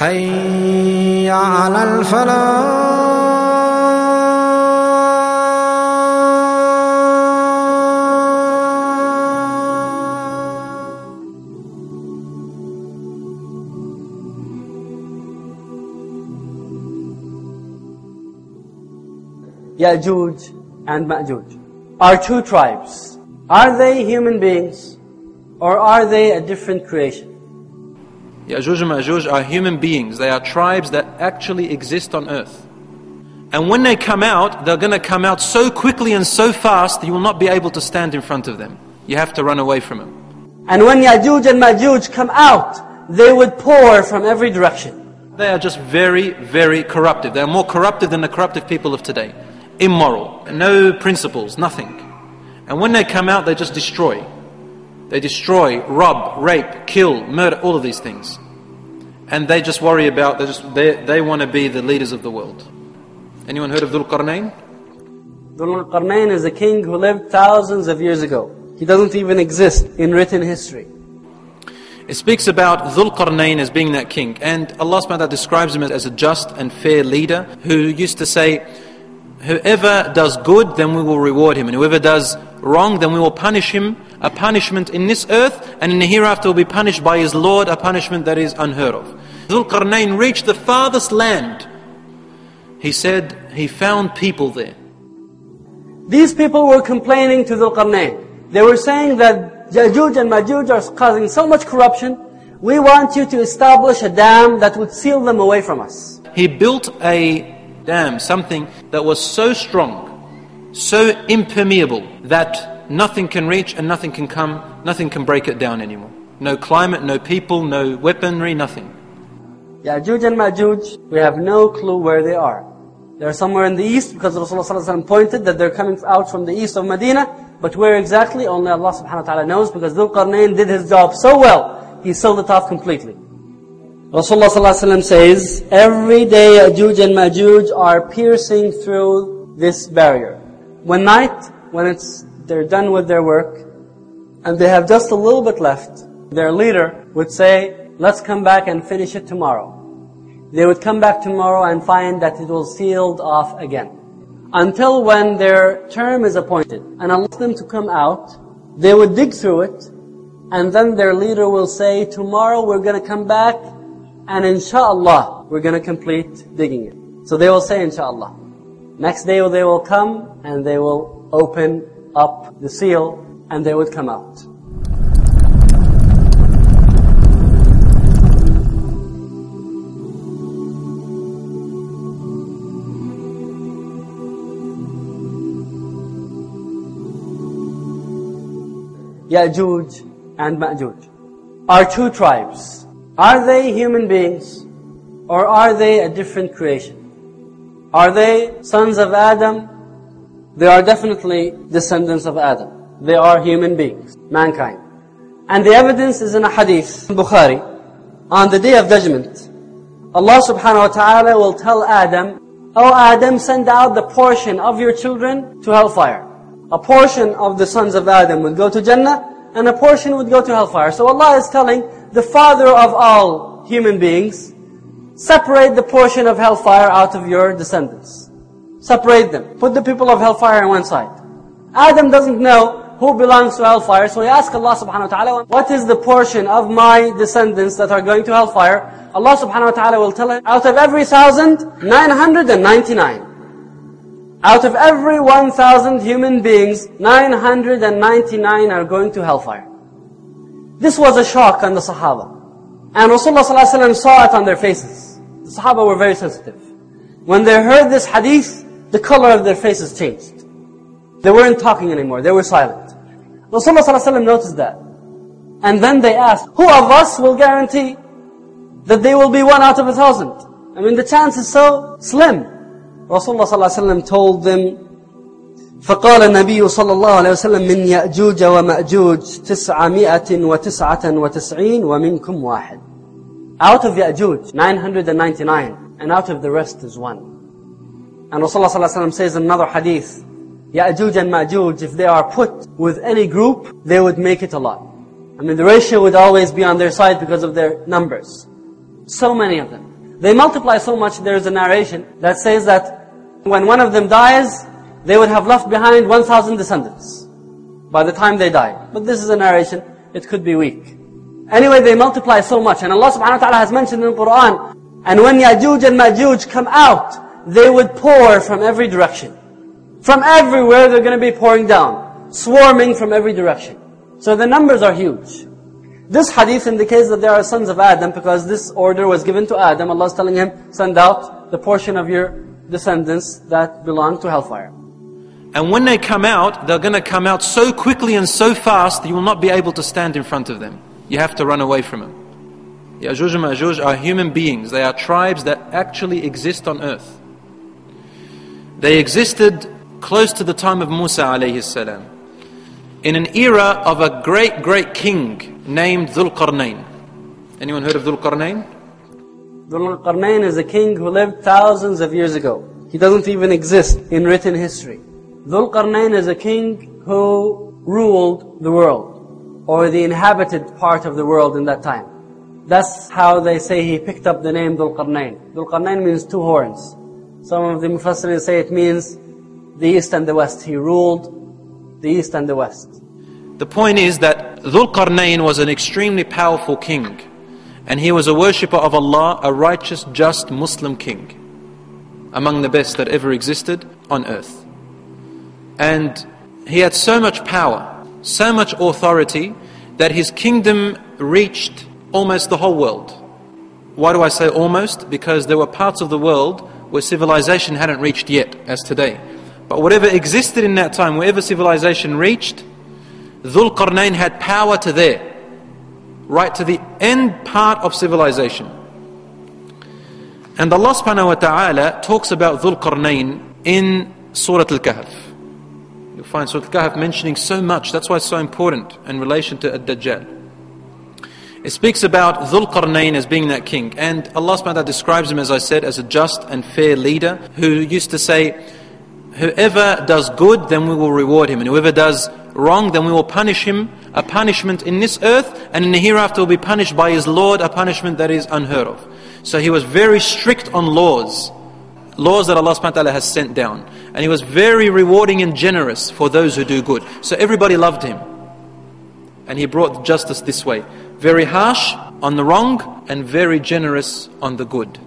حي على الفلاح Ya'juj and Ma'juj are two tribes. Are they human beings or are they a different creation? Ya'juj and Ma'juj are human beings. They are tribes that actually exist on earth. And when they come out, they're going to come out so quickly and so fast that you will not be able to stand in front of them. You have to run away from them. And when Ya'juj and Ma'juj come out, they would pour from every direction. They are just very, very corruptive. They are more corruptive than the corruptive people of today. Immoral, no principles, nothing. And when they come out, they just destroy. They destroy, rob, rape, kill, murder, all of these things. And they just worry about, they, just, they, they want to be the leaders of the world. Anyone heard of Dhul Qarnayn? Dhul Qarnayn is a king who lived thousands of years ago. He doesn't even exist in written history. It speaks about Dhul Qarnayn as being that king. And Allah subhanahu wa ta'ala describes him as a just and fair leader who used to say, Whoever does good, then we will reward him. And whoever does wrong, then we will punish him a punishment in this earth, and in the hereafter will be punished by his Lord, a punishment that is unheard of. Dhul Qarnayn reached the farthest land. He said he found people there. These people were complaining to Dhul Qarnayn. They were saying that Ya'juj and Ma'juj are causing so much corruption. We want you to establish a dam that would seal them away from us. He built a dam, something that was so strong, so impermeable, that nothing can reach and nothing can come, nothing can break it down anymore. No climate, no people, no weaponry, nothing. Ya'juj and Ma'juj, we have no clue where they are. They're somewhere in the east because Rasulullah pointed that they're coming out from the east of Medina. But where exactly, only Allah subhanahu wa ta'ala knows because Dhul Qarnayn did his job so well, he sold it off completely. Rasulullah says, every day Ya'juj and Ma'juj are piercing through this barrier. One night, when it's they're done with their work, and they have just a little bit left, their leader would say, let's come back and finish it tomorrow. They would come back tomorrow and find that it was sealed off again. Until when their term is appointed and allows them to come out, they would dig through it, and then their leader will say, tomorrow we're going to come back, and inshallah, we're going to complete digging it. So they will say inshallah. Next day they will come, and they will open up the seal, and they would come out. Ya'juj and Ma'juj are two tribes. Are they human beings or are they a different creation? Are they sons of Adam? They are definitely descendants of Adam. They are human beings, mankind. And the evidence is in a hadith, in Bukhari. On the day of judgment, Allah subhanahu wa ta'ala will tell Adam, O Adam, send out the portion of your children to hellfire. A portion of the sons of Adam would go to Jannah, and a portion would go to hellfire. So Allah is telling the father of all human beings, separate the portion of hellfire out of your descendants. Separate them. Put the people of hellfire on one side. Adam doesn't know who belongs to hellfire, so he asks Allah subhanahu wa ta'ala, what is the portion of my descendants that are going to hellfire? Allah subhanahu wa ta'ala will tell him, out of every thousand, 999. Out of every 1,000 human beings, 999 are going to hellfire. This was a shock on the Sahaba. And Rasulullah ﷺ saw it on their faces. The Sahaba were very sensitive. When they heard this hadith, the color of their faces changed. They weren't talking anymore, they were silent. Rasulullah ﷺ noticed that. And then they asked, who of us will guarantee that they will be one out of a thousand? I mean, the chance is so slim. Rasulullah ﷺ told them, فقال النبي صلى الله عليه وسلم من يأجوج ومأجوج تسعمائة وتسعة وتسعين ومنكم واحد. Out of Ya'juj, 999, and out of the rest is one. And Rasulullah says in another hadith, Ya'juj and Ma'juj, if they are put with any group, they would make it a lot. I mean, the ratio would always be on their side because of their numbers. So many of them. They multiply so much, there's a narration that says that when one of them dies, they would have left behind 1,000 descendants by the time they die. But this is a narration, it could be weak. Anyway, they multiply so much. And Allah subhanahu wa ta'ala has mentioned in the Quran, and when Ya'juj and Ma'juj come out, they would pour from every direction. From everywhere they're going to be pouring down, swarming from every direction. So the numbers are huge. This hadith indicates that there are sons of Adam because this order was given to Adam. Allah is telling him, send out the portion of your descendants that belong to hellfire. And when they come out, they're going to come out so quickly and so fast that you will not be able to stand in front of them. You have to run away from them. Ya'juj and Ma'juj are human beings. They are tribes that actually exist on earth. They existed close to the time of Musa alayhi salam. In an era of a great, great king named Dhul Qarnayn. Anyone heard of Dhul Qarnayn? Dhul Qarnayn is a king who lived thousands of years ago. He doesn't even exist in written history. Dhul Qarnayn is a king who ruled the world, or the inhabited part of the world in that time. That's how they say he picked up the name Dhul Qarnayn. Dhul Qarnayn means two horns. Some of the Mufassirin say it means the east and the west. He ruled the east and the west. The point is that Dhul Qarnayn was an extremely powerful king. And he was a worshipper of Allah, a righteous, just Muslim king. Among the best that ever existed on earth. And he had so much power, so much authority, that his kingdom reached almost the whole world. Why do I say almost? Because there were parts of the world where civilization hadn't reached yet, as today. But whatever existed in that time, wherever civilization reached, Dhul Qarnayn had power to there, right to the end part of civilization. And Allah subhanahu wa ta'ala talks about Dhul Qarnayn in Surah Al Kahf. You'll find Surah Al-Kahf mentioning so much. That's why it's so important in relation to Ad-Dajjal. It speaks about Dhul Qarnayn as being that king. And Allah subhanahu wa ta'ala describes him, as I said, as a just and fair leader who used to say, Whoever does good, then we will reward him. And whoever does wrong, then we will punish him a punishment in this earth, and in the hereafter will be punished by his Lord, a punishment that is unheard of. So he was very strict on laws laws that Allah subhanahu wa ta'ala has sent down. And he was very rewarding and generous for those who do good. So everybody loved him. And he brought justice this way. Very harsh on the wrong and very generous on the good.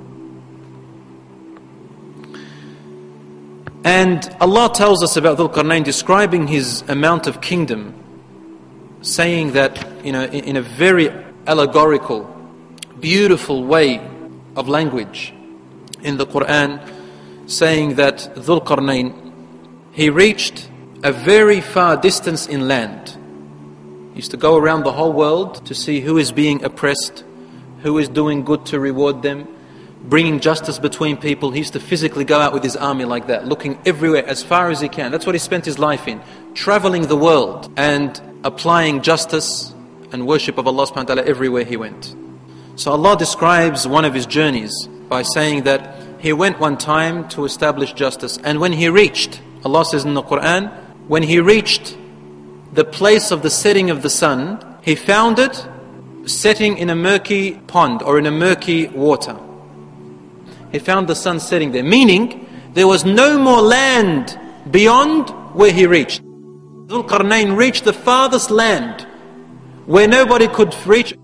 And Allah tells us about Dhul Qarnayn describing his amount of kingdom, saying that, in a very allegorical, beautiful way of language in the Quran, saying that Dhul Qarnayn, he reached a very far distance in land. He used to go around the whole world to see who is being oppressed, who is doing good to reward them, bringing justice between people. He used to physically go out with his army like that, looking everywhere as far as he can. That's what he spent his life in, traveling the world and applying justice and worship of Allah subhanahu wa ta'ala everywhere he went. So Allah describes one of his journeys by saying that he went one time to establish justice. And when he reached, Allah says in the Quran, when he reached the place of the setting of the sun, he found it setting in a murky pond or in a murky water. He found the sun setting there, meaning there was no more land beyond where he reached. Dhul Qarnayn reached the farthest land where nobody could reach.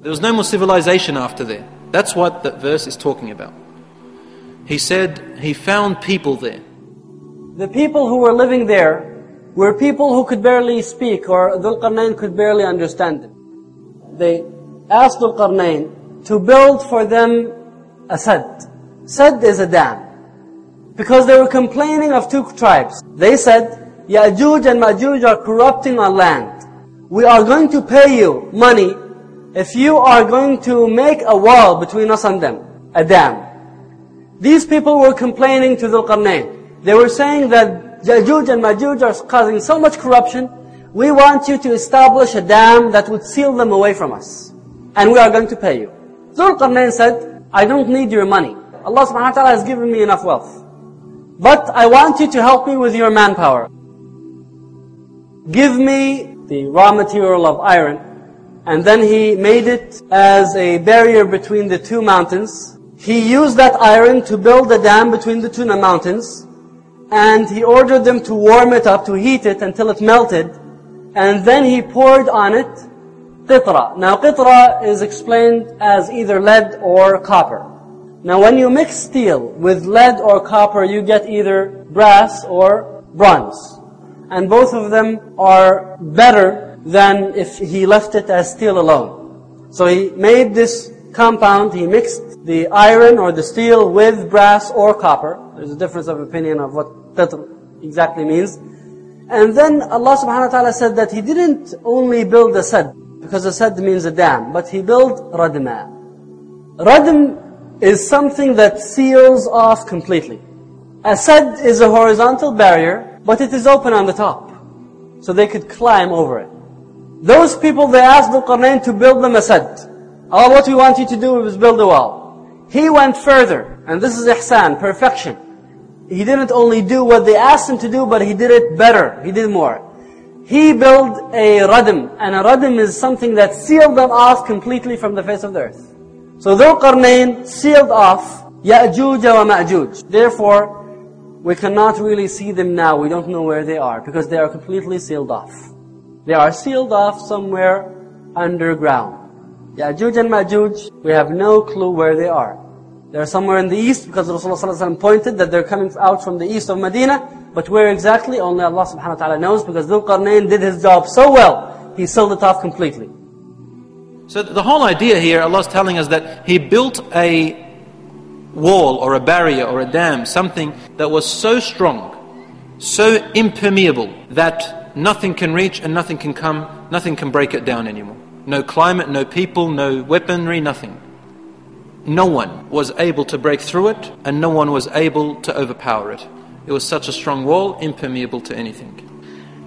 There was no more civilization after there. That's what that verse is talking about. He said he found people there. The people who were living there were people who could barely speak or Dhul Qarnayn could barely understand them. They asked Dhul Qarnayn to build for them a sad. Sad is a dam. Because they were complaining of two tribes. They said, Ya'juj and Ma'juj are corrupting our land. We are going to pay you money if you are going to make a wall between us and them, a dam. These people were complaining to Dhul Qarnayn. They were saying that Ya'juj and Ma'juj are causing so much corruption. We want you to establish a dam that would seal them away from us. And we are going to pay you. Dhul Qarnayn said, I don't need your money. Allah subhanahu wa ta'ala has given me enough wealth. But I want you to help me with your manpower. Give me the raw material of iron. And then he made it as a barrier between the two mountains He used that iron to build a dam between the two mountains, and he ordered them to warm it up, to heat it until it melted, and then he poured on it qitra. Now qitra is explained as either lead or copper. Now when you mix steel with lead or copper, you get either brass or bronze. And both of them are better than if he left it as steel alone. So he made this compound, he mixed the iron or the steel with brass or copper. There's a difference of opinion of what qitr exactly means. And then Allah subhanahu wa ta'ala said that He didn't only build a sad, because a sad means a dam, but He built radma. Radm is something that seals off completely. A sad is a horizontal barrier, but it is open on the top. So they could climb over it. Those people, they asked Dhul Qarnayn to build them a sad. All what we want you to do is build a wall. He went further, and this is ihsan, perfection. He didn't only do what they asked him to do, but he did it better. He did more. He built a radm, and a radm is something that sealed them off completely from the face of the earth. So Dhul Qarnayn sealed off Ya'juj wa Ma'juj. Therefore, we cannot really see them now. We don't know where they are, because they are completely sealed off. They are sealed off somewhere underground. Ya'juj and Ma'juj, we have no clue where they are. They're somewhere in the east because Rasulullah ﷺ pointed that they're coming out from the east of Medina. But where exactly? Only Allah subhanahu wa ta'ala knows because Dhul Qarnayn did his job so well, he sealed it off completely. So the whole idea here, Allah is telling us that He built a wall or a barrier or a dam, something that was so strong, so impermeable that nothing can reach and nothing can come, nothing can break it down anymore No climate, no people, no weaponry, nothing no one was able to break through it and no one was able to overpower it. It was such a strong wall, impermeable to anything.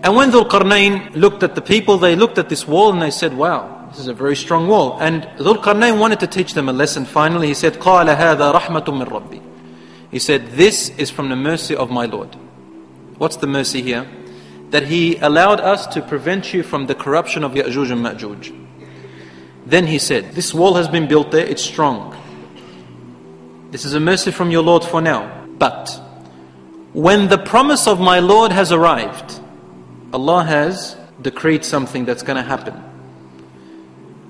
And when Dhul Qarnayn looked at the people, they looked at this wall and they said, wow, this is a very strong wall. And Dhul Qarnayn wanted to teach them a lesson finally. He said, قَالَ هَذَا رَحْمَةٌ مِّن رَبِّي He said, this is from the mercy of my Lord. What's the mercy here? That He allowed us to prevent you from the corruption of Ya'juj and Ma'juj. Then He said, this wall has been built there, it's strong. This is a mercy from your Lord for now. But when the promise of my Lord has arrived, Allah has decreed something that's going to happen.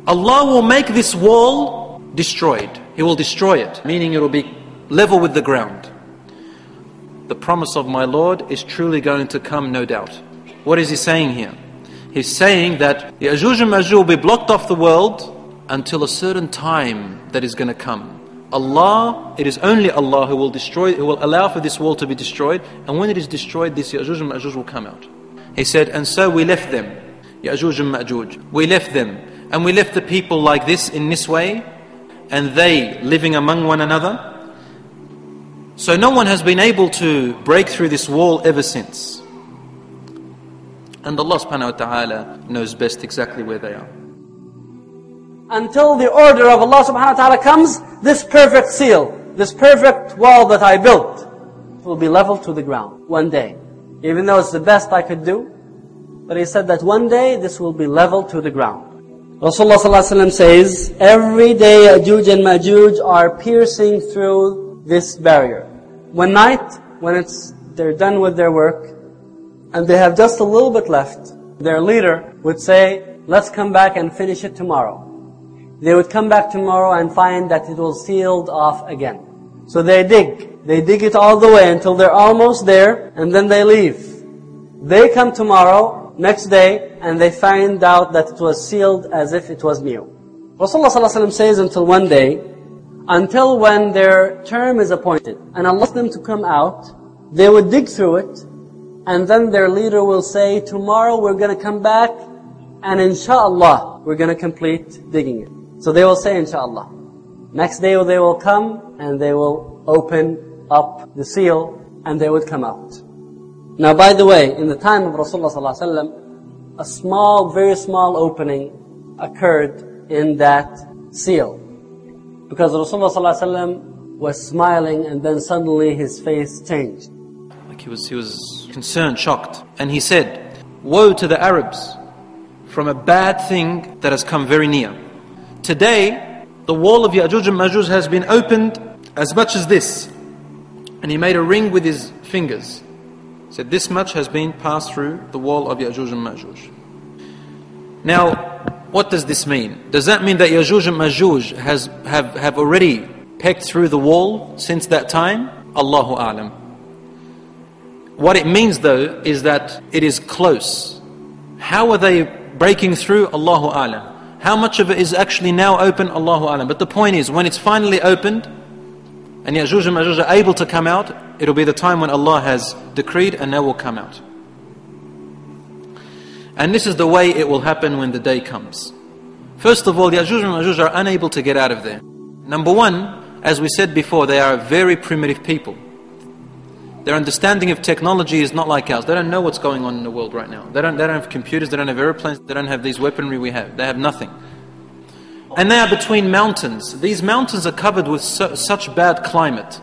Allah will make this wall destroyed. He will destroy it, meaning it will be level with the ground. The promise of my Lord is truly going to come, no doubt. What is he saying here? He's saying that Ya'juj and Ma'juj will be blocked off the world until a certain time that is going to come. Allah, it is only Allah who will destroy, who will allow for this wall to be destroyed. And when it is destroyed, this Ya'juj and Ma'juj will come out. He said, and so we left them, Ya'juj and Ma'juj. We left them. And we left the people like this, in this way, and they living among one another. So no one has been able to break through this wall ever since. And Allah subhanahu wa ta'ala knows best exactly where they are until the order of Allah subhanahu wa ta'ala comes, this perfect seal, this perfect wall that I built, will be leveled to the ground one day. Even though it's the best I could do, but he said that one day this will be leveled to the ground. Rasulullah ﷺ says, every day Ya'juj and Ma'juj are piercing through this barrier. One night, when it's, they're done with their work, and they have just a little bit left, their leader would say, let's come back and finish it tomorrow. They would come back tomorrow and find that it was sealed off again. So they dig. They dig it all the way until they're almost there, and then they leave. They come tomorrow, next day, and they find out that it was sealed as if it was new. Rasulullah ﷺ says until one day, until when their term is appointed, and Allah them to come out, they would dig through it, and then their leader will say, tomorrow we're going to come back, and inshallah, we're going to complete digging it. So they will say, inshallah. Next day they will come and they will open up the seal and they would come out. Now by the way, in the time of Rasulullah a small, very small opening occurred in that seal. Because Rasulullah was smiling and then suddenly his face changed. Like he was, he was concerned, shocked. And he said, Woe to the Arabs from a bad thing that has come very near. Today, the wall of Ya'juj and Ma'juj has been opened as much as this. And he made a ring with his fingers. He said, This much has been passed through the wall of Ya'juj and Ma'juj. Now, what does this mean? Does that mean that Ya'juj and Ma'juj has, have, have already pecked through the wall since that time? Allahu A'lam. What it means though is that it is close. How are they breaking through? Allahu A'lam. How much of it is actually now open? Allahu A'lam. But the point is, when it's finally opened, and Ya'juj and Ma'juj are able to come out, it'll be the time when Allah has decreed and they will come out. And this is the way it will happen when the day comes. First of all, Ya'juj and Ma'juj are unable to get out of there. Number one, as we said before, they are very primitive people. Their understanding of technology is not like ours. They don't know what's going on in the world right now. They don't, they don't have computers, they don't have airplanes, they don't have these weaponry we have. They have nothing. And they are between mountains. These mountains are covered with su- such bad climate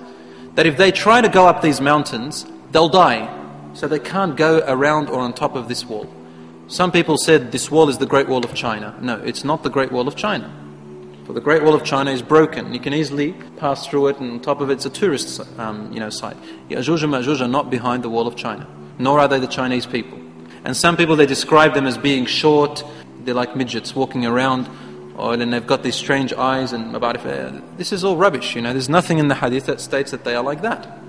that if they try to go up these mountains, they'll die. So they can't go around or on top of this wall. Some people said this wall is the Great Wall of China. No, it's not the Great Wall of China. For the Great Wall of China is broken. You can easily pass through it, and on top of it, it's a tourist um, you know, site. Ya'juj and Ma'juj are not behind the Wall of China, nor are they the Chinese people. And some people, they describe them as being short, they're like midgets walking around, or, and they've got these strange eyes, and about if, uh, this is all rubbish, you know. There's nothing in the hadith that states that they are like that.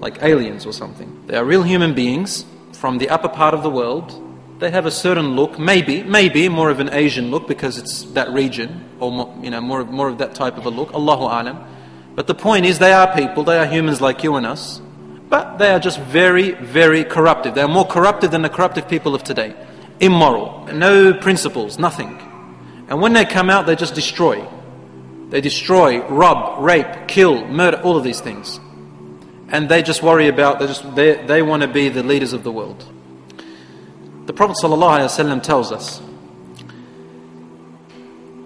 Like aliens or something. They are real human beings from the upper part of the world they have a certain look, maybe, maybe more of an Asian look because it's that region, or more, you know, more of, more of that type of a look. Allahu alam. But the point is, they are people, they are humans like you and us, but they are just very, very corruptive. They are more corruptive than the corruptive people of today. Immoral, no principles, nothing. And when they come out, they just destroy. They destroy, rob, rape, kill, murder, all of these things. And they just worry about, they, just, they, they want to be the leaders of the world. The Prophet ﷺ tells us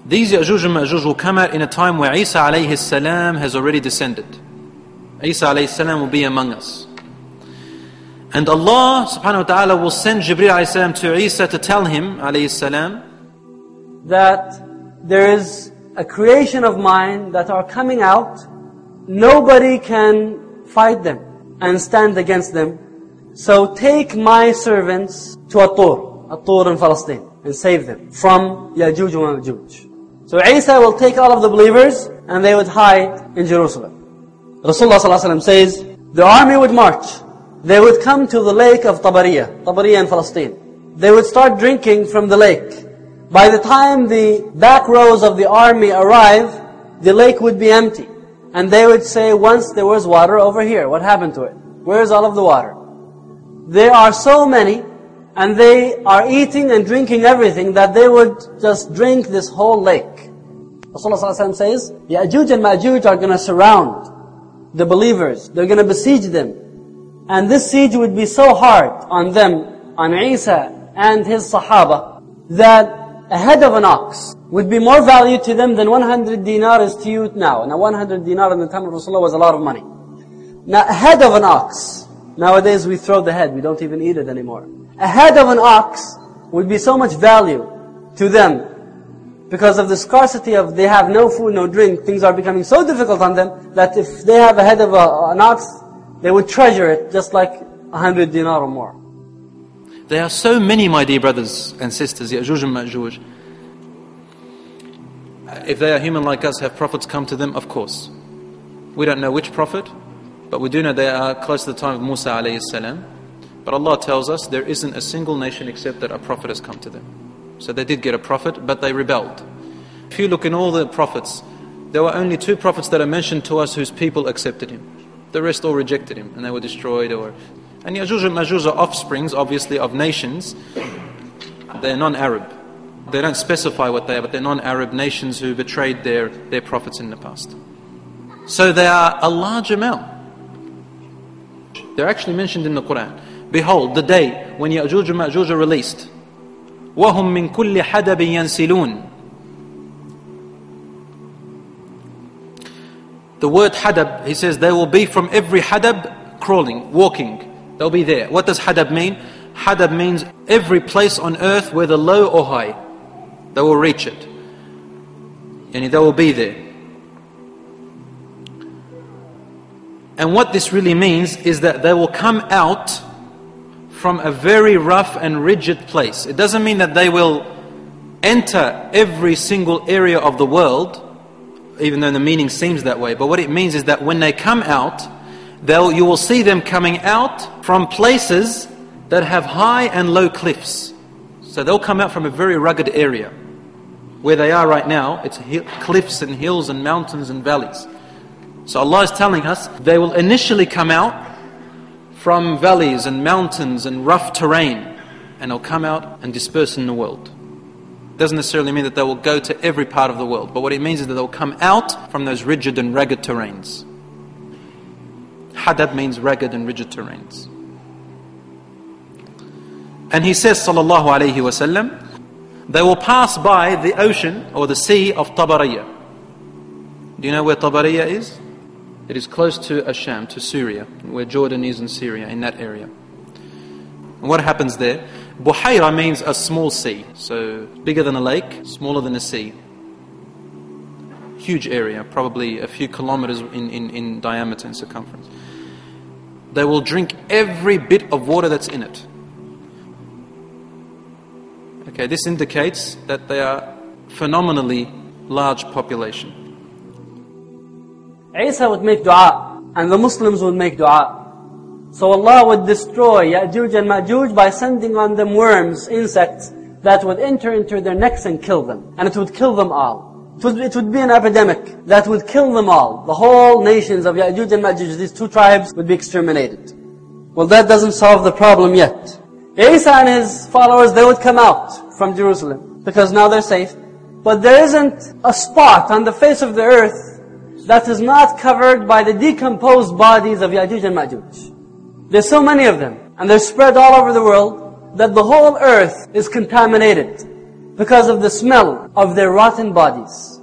these Ya'juj and Ma'juj will come out in a time where Isa alayhi has already descended. Isa alayhi will be among us. And Allah subhanahu wa ta'ala will send Jibreel alayhi to Isa to tell him that there is a creation of mine that are coming out. Nobody can fight them and stand against them. So take my servants to At-Tur, At-Tur in Palestine, and save them from Yajuj and Majuj. So Isa will take all of the believers and they would hide in Jerusalem. Rasulullah ﷺ says, the army would march. They would come to the lake of Tabariya, Tabariya in Palestine. They would start drinking from the lake. By the time the back rows of the army arrive, the lake would be empty. And they would say, once there was water over here, what happened to it? Where's all of the water? There are so many and they are eating and drinking everything that they would just drink this whole lake. Rasulullah says, Ya'juj and Ma'juj are going to surround the believers. They're going to besiege them. And this siege would be so hard on them, on Isa and his Sahaba, that a head of an ox would be more value to them than 100 dinar is to you now. Now 100 dinar in the time of Rasulullah was a lot of money. Now a head of an ox, nowadays we throw the head, we don't even eat it anymore a head of an ox would be so much value to them because of the scarcity of they have no food, no drink, things are becoming so difficult on them that if they have a head of a, an ox, they would treasure it just like a hundred dinar or more. There are so many, my dear brothers and sisters, Ya'juj and Ma'juj. If they are human like us, have prophets come to them? Of course. We don't know which prophet, but we do know they are close to the time of Musa alayhi salam. But Allah tells us there isn't a single nation except that a prophet has come to them. So they did get a prophet, but they rebelled. If you look in all the prophets, there were only two prophets that are mentioned to us whose people accepted him. The rest all rejected him and they were destroyed. Or and Yajuj and Majuj are offsprings, obviously, of nations. They're non-Arab. They don't specify what they are, but they're non-Arab nations who betrayed their, their prophets in the past. So they are a large amount. They're actually mentioned in the Quran. Behold, the day when Ya'juj and Ma'juj are released. وَهُمْ مِنْ كُلِّ حَدَبٍ يَنْسِلُونَ The word hadab, he says, they will be from every hadab crawling, walking. They'll be there. What does hadab mean? Hadab means every place on earth, whether low or high. They will reach it. And they will be there. And what this really means is that they will come out from a very rough and rigid place. It doesn't mean that they will enter every single area of the world, even though the meaning seems that way. But what it means is that when they come out, you will see them coming out from places that have high and low cliffs. So they'll come out from a very rugged area. Where they are right now, it's cliffs and hills and mountains and valleys. So Allah is telling us they will initially come out from valleys and mountains and rough terrain, and they'll come out and disperse in the world. Doesn't necessarily mean that they will go to every part of the world, but what it means is that they'll come out from those rigid and ragged terrains. Hadab means ragged and rigid terrains. And he says, sallallahu alayhi wasallam, they will pass by the ocean or the sea of Tabariya. Do you know where Tabariya is? It is close to Asham, to Syria, where Jordan is in Syria, in that area. And what happens there? Buhaira means a small sea, so bigger than a lake, smaller than a sea. Huge area, probably a few kilometers in, in, in diameter and circumference. They will drink every bit of water that's in it. Okay, this indicates that they are phenomenally large population. Isa would make dua, and the Muslims would make dua. So Allah would destroy Ya'juj and Ma'juj by sending on them worms, insects, that would enter into their necks and kill them. And it would kill them all. It would, it would be an epidemic that would kill them all. The whole nations of Ya'juj and Ma'juj, these two tribes, would be exterminated. Well, that doesn't solve the problem yet. Isa and his followers, they would come out from Jerusalem because now they're safe. But there isn't a spot on the face of the earth that is not covered by the decomposed bodies of Ya'juj and Ma'juj. There's so many of them, and they're spread all over the world, that the whole earth is contaminated because of the smell of their rotten bodies.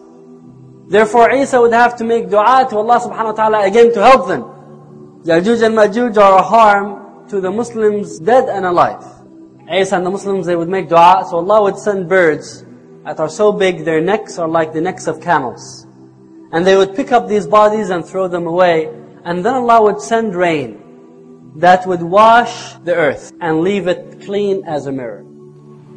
Therefore Isa would have to make dua to Allah subhanahu wa ta'ala again to help them. Ya'juj and Ma'juj are a harm to the Muslims dead and alive. Isa and the Muslims, they would make dua, so Allah would send birds that are so big, their necks are like the necks of camels. And they would pick up these bodies and throw them away. And then Allah would send rain that would wash the earth and leave it clean as a mirror.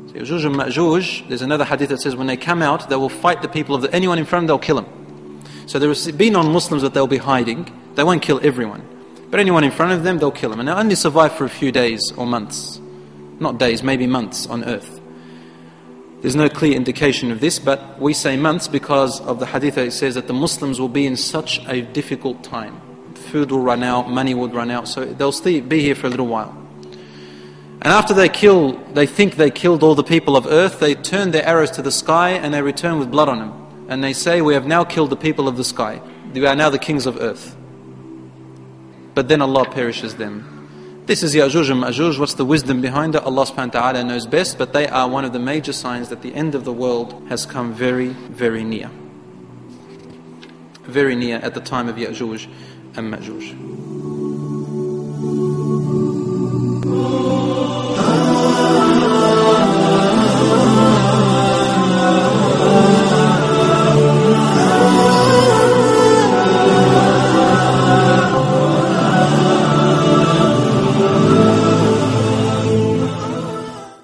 So Ya'juj and Ma'juj, there's another hadith that says when they come out, they will fight the people of the, anyone in front they'll kill them. So there will be non-Muslims that they'll be hiding. They won't kill everyone. But anyone in front of them, they'll kill them. And they'll only survive for a few days or months. Not days, maybe months on earth. There's no clear indication of this, but we say months because of the hadith that says that the Muslims will be in such a difficult time. Food will run out, money will run out, so they'll be here for a little while. And after they kill, they think they killed all the people of earth, they turn their arrows to the sky and they return with blood on them. And they say, We have now killed the people of the sky. We are now the kings of earth. But then Allah perishes them. This is Ya'juj and Ma'juj. What's the wisdom behind it? Allah subhanahu wa ta'ala knows best, but they are one of the major signs that the end of the world has come very, very near. Very near at the time of Ya'juj and Ma'juj.